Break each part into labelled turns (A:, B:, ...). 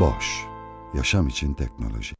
A: Boş, yaşam için teknoloji.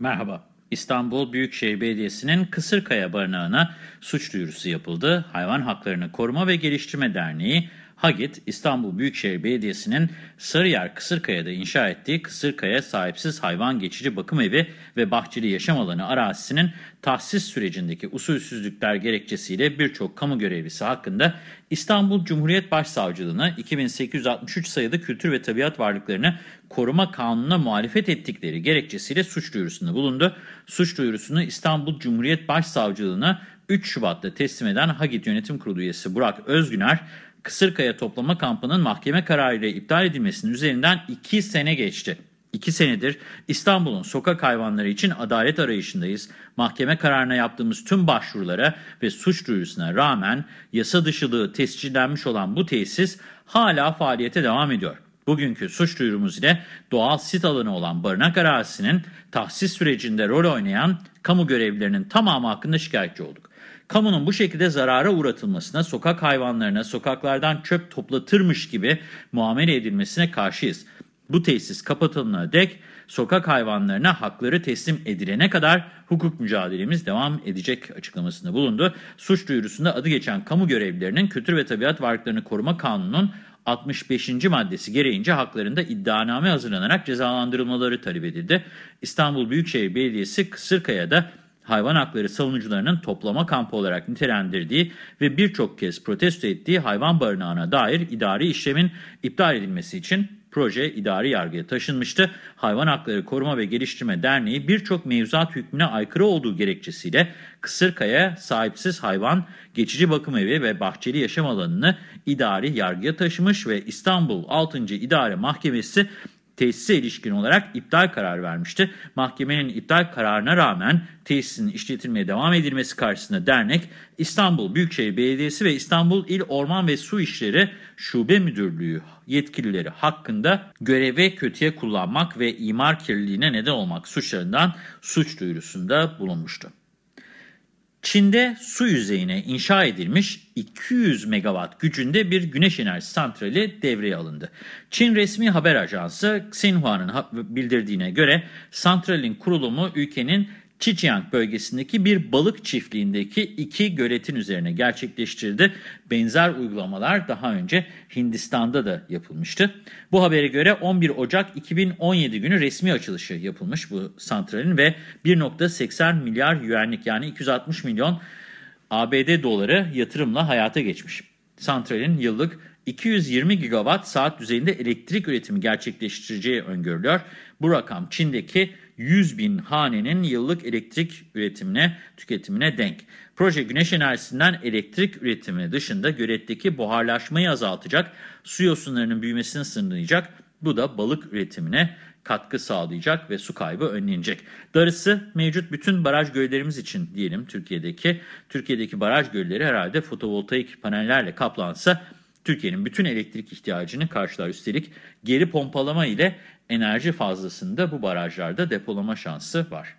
B: Merhaba. İstanbul Büyükşehir Belediyesi'nin Kısırkaya Barınağı'na suç duyurusu yapıldı. Hayvan Haklarını Koruma ve Geliştirme Derneği, Hagit, İstanbul Büyükşehir Belediyesi'nin Sarıyer Kısırkaya'da inşa ettiği Kısırkaya Sahipsiz Hayvan Geçici Bakım Evi ve Bahçeli Yaşam Alanı arazisinin tahsis sürecindeki usulsüzlükler gerekçesiyle birçok kamu görevlisi hakkında İstanbul Cumhuriyet Başsavcılığına 2863 sayılı Kültür ve Tabiat Varlıklarını Koruma Kanunu'na muhalefet ettikleri gerekçesiyle suç duyurusunda bulundu. Suç duyurusunu İstanbul Cumhuriyet Başsavcılığına 3 Şubat'ta teslim eden Hagit Yönetim Kurulu üyesi Burak Özgüner, Kısırkaya toplama kampının mahkeme kararıyla iptal edilmesinin üzerinden 2 sene geçti. 2 senedir İstanbul'un sokak hayvanları için adalet arayışındayız. Mahkeme kararına yaptığımız tüm başvurulara ve suç duyurusuna rağmen yasa dışılığı tescillenmiş olan bu tesis hala faaliyete devam ediyor. Bugünkü suç duyurumuz ile doğal sit alanı olan barınak arazisinin tahsis sürecinde rol oynayan kamu görevlilerinin tamamı hakkında şikayetçi olduk. Kamunun bu şekilde zarara uğratılmasına, sokak hayvanlarına sokaklardan çöp toplatırmış gibi muamele edilmesine karşıyız. Bu tesis kapatılana dek sokak hayvanlarına hakları teslim edilene kadar hukuk mücadelemiz devam edecek açıklamasında bulundu. Suç duyurusunda adı geçen kamu görevlilerinin Kültür ve Tabiat Varlıklarını Koruma Kanunu'nun 65. maddesi gereğince haklarında iddianame hazırlanarak cezalandırılmaları talep edildi. İstanbul Büyükşehir Belediyesi Kısırkaya'da hayvan hakları savunucularının toplama kampı olarak nitelendirdiği ve birçok kez protesto ettiği hayvan barınağına dair idari işlemin iptal edilmesi için proje idari yargıya taşınmıştı. Hayvan Hakları Koruma ve Geliştirme Derneği birçok mevzuat hükmüne aykırı olduğu gerekçesiyle Kısırkaya sahipsiz hayvan geçici bakım evi ve bahçeli yaşam alanını idari yargıya taşımış ve İstanbul 6. İdare Mahkemesi tesise ilişkin olarak iptal kararı vermişti. Mahkemenin iptal kararına rağmen tesisin işletilmeye devam edilmesi karşısında dernek, İstanbul Büyükşehir Belediyesi ve İstanbul İl Orman ve Su İşleri Şube Müdürlüğü yetkilileri hakkında görevi kötüye kullanmak ve imar kirliliğine neden olmak suçlarından suç duyurusunda bulunmuştu. Çin'de su yüzeyine inşa edilmiş 200 megawatt gücünde bir güneş enerjisi santrali devreye alındı. Çin resmi haber ajansı Xinhua'nın bildirdiğine göre santralin kurulumu ülkenin Xinjiang bölgesindeki bir balık çiftliğindeki iki göletin üzerine gerçekleştirildi. Benzer uygulamalar daha önce Hindistan'da da yapılmıştı. Bu habere göre 11 Ocak 2017 günü resmi açılışı yapılmış bu santralin ve 1.80 milyar yuanlik yani 260 milyon ABD doları yatırımla hayata geçmiş. Santralin yıllık 220 gigawatt saat düzeyinde elektrik üretimi gerçekleştireceği öngörülüyor. Bu rakam Çin'deki 100 bin hanenin yıllık elektrik üretimine, tüketimine denk. Proje güneş enerjisinden elektrik üretimi dışında göletteki buharlaşmayı azaltacak, su yosunlarının büyümesini sınırlayacak. Bu da balık üretimine katkı sağlayacak ve su kaybı önlenecek. Darısı mevcut bütün baraj göllerimiz için diyelim Türkiye'deki. Türkiye'deki baraj gölleri herhalde fotovoltaik panellerle kaplansa Türkiye'nin bütün elektrik ihtiyacını karşılar. Üstelik geri pompalama ile enerji fazlasını da bu barajlarda depolama şansı var.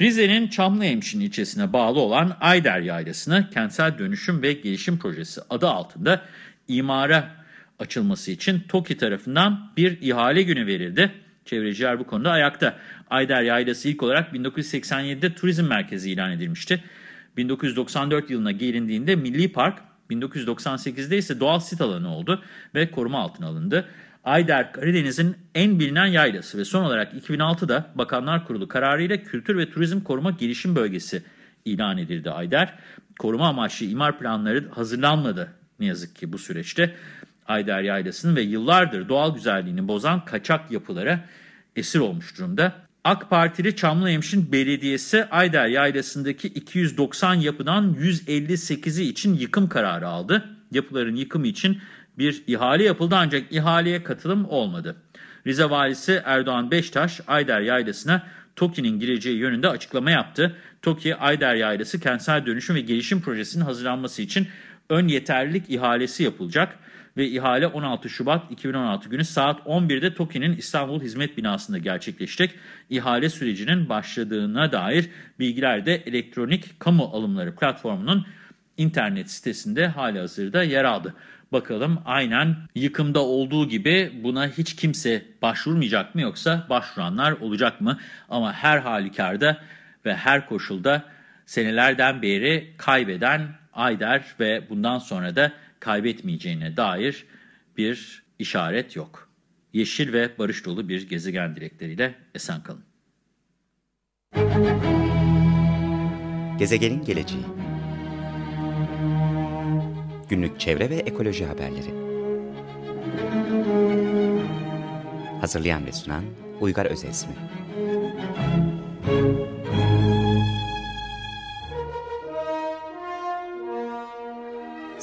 B: Rize'nin Çamlıhemşin ilçesine bağlı olan Ayder Yaylası'na kentsel dönüşüm ve gelişim projesi adı altında imara açılması için TOKİ tarafından bir ihale günü verildi. Çevreciler bu konuda ayakta. Ayder Yaylası ilk olarak 1987'de turizm merkezi ilan edilmişti. 1994 yılına gelindiğinde Milli Park, 1998'de ise doğal sit alanı oldu ve koruma altına alındı. Ayder Karadeniz'in en bilinen yaylası ve son olarak 2006'da Bakanlar Kurulu kararıyla Kültür ve Turizm Koruma Gelişim Bölgesi ilan edildi Ayder. Koruma amaçlı imar planları hazırlanmadı ne yazık ki bu süreçte. Ayder Yaylası'nın ve yıllardır doğal güzelliğini bozan kaçak yapılara esir olmuş durumda. AK Partili Çamlıhemşin Belediyesi Ayder Yaylası'ndaki 290 yapıdan 158'i için yıkım kararı aldı. yapıların yıkımı için bir ihale yapıldı ancak ihaleye katılım olmadı. Rize Valisi Erdoğan Beştaş, Ayder Yaylası'na TOKİ'nin gireceği yönünde açıklama yaptı. TOKİ, Ayder Yaylası kentsel dönüşüm ve gelişim projesinin hazırlanması için ön yeterlilik ihalesi yapılacak ve ihale 16 Şubat 2016 günü saat 11'de TOKİ'nin İstanbul Hizmet Binası'nda gerçekleşecek. İhale sürecinin başladığına dair bilgiler de elektronik kamu alımları platformunun internet sitesinde halihazırda yer aldı. Bakalım aynen yıkımda olduğu gibi buna hiç kimse başvurmayacak mı yoksa başvuranlar olacak mı? Ama her halükarda ve her koşulda senelerden beri kaybeden Ayder ve bundan sonra da kaybetmeyeceğine dair bir işaret yok. Yeşil ve barış dolu bir gezegen dilekleriyle esen kalın.
C: Gezegenin geleceği Günlük çevre ve ekoloji haberleri Hazırlayan ve sunan Uygar Özesmi